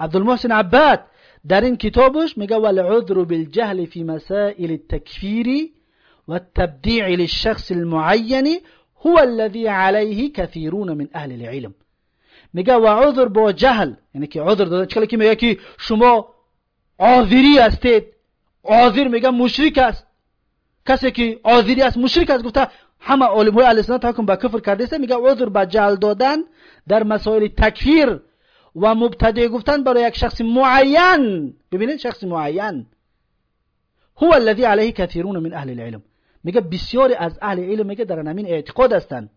عبدالمحسن عباد در این کتابش میگه والعذر بالجهل في مسائل التكفير والتبديع للشخص المعين هو الذي عليه كثيرون من أهل العلم. میگه و عذر با جهل یعنی که عذر داده چکلی که میگه که شما عاذری هستید عاذر میگه مشرک است کسی که عاذری است مشرک است گفته همه علم های أهل سنت حکم به کفر کرده است. میگه عذر به جهل دادن در مسائل تکفیر و مبتدع گفتن برای یک شخص معین. ببینید شخص معین. هو الذي عليه كثيرون من اهل العلم. میگه بسیاری از اهل علم میگه در همین اعتقاد هستند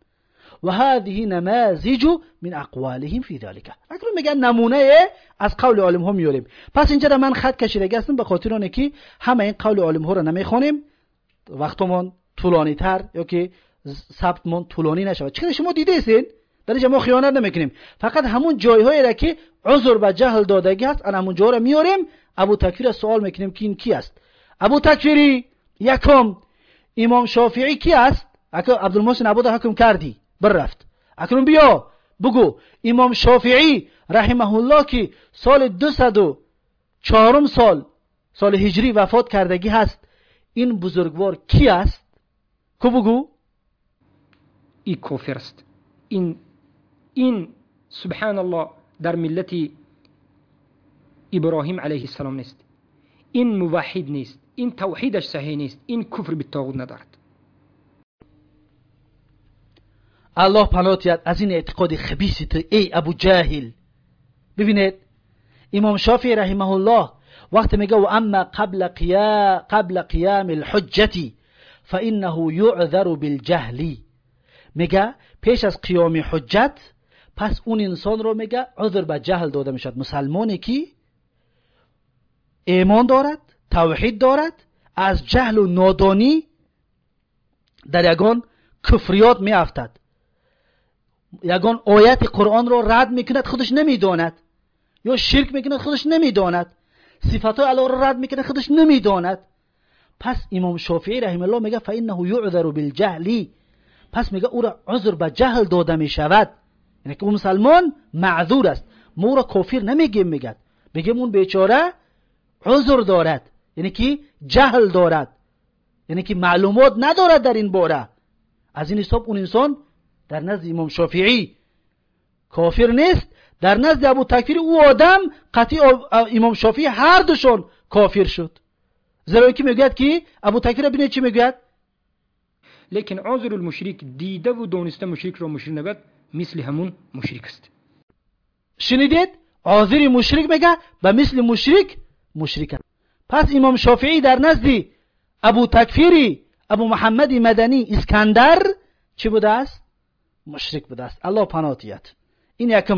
و هذه نماذج من اقوالهم في ذلك اکنون میگن نمونه از قول علم ها میاریم. پس اینجا من خط کشیده هستم به خاطر اونه که همه این قول علم ها رو نمی‌خونیم. وقتمون طولانی تر یا که ثبتمون طولانی نشود. چرا شما دیده در اینجا ما خیانت نمی‌کنیم. فقط همون جایهایی را که عذر به جهل دادگی هست ان همون جا را میاریم ابو تکفیر سوال می‌کنیم که این کی است؟ ابو تکفیری یکم. امام شافعی کی است؟ اگه عبدالمحسن ابو حکم کردی. بررفت اکنون بیا. بگو. امام شافعی رحمه الله که سال دو چهارم سال سال هجری وفات کردگی هست. این بزرگوار کی است؟ کو بگو. ای کافر است. این این سبحان الله در ملت ابراهیم علیه السلام نیست این موحد نیست این توحیدش صحیح نیست این کفر به تاغوت ندارد الله پناهت از این اعتقاد خبیثی تو ای ابو جاهل ببینید امام شافعی رحمه الله وقت میگه و اما قبل قیام قبل قیام الحجتی فانه یعذر بالجهل میگه پیش از قیام حجت پس اون انسان رو میگه عذر به جهل داده می‌شد. مسلمانی که ایمان دارد توحید دارد از جهل و نادانی در یگان کفریات میافتد. یگان آیت قرآن رو رد می‌کند خودش نمی‌داند. یا شرک می‌کند خودش نمی‌داند. صفات الله رو رد می‌کند خودش نمی‌داند. پس امام شافعی رحمه الله میگه فانه یعذر بالجهلی پس میگه او را عذر به جهل داده می‌شود. یعنی که اون مسلمان معذور است. ما را کافر نمیگیم میگد. بگیم اون بیچاره عذر دارد. یعنی که جهل دارد. یعنی که معلومات ندارد در این باره. از این حساب اون انسان در نزد امام شافعی کافر نیست. در نزد ابو تکفیر او آدم قطعی امام شافعی هر دوشون کافر شد. زیرا که می‌گوید که ابو تکفیر بینه چی می‌گوید؟ лекин озирул мушрик дидаву дониста мушрикро мушрик нагӯяд мисли ҳамун мушрик аст шинидед озири мушрик мега ба мисли мушрик мушрик аст пас имом шофиӣ дар назди абу такфири абу муҳаммади маданӣ искандар чӣ будааст? Мушрик будааст. Аллоҳ паноҳ диҳад ин якм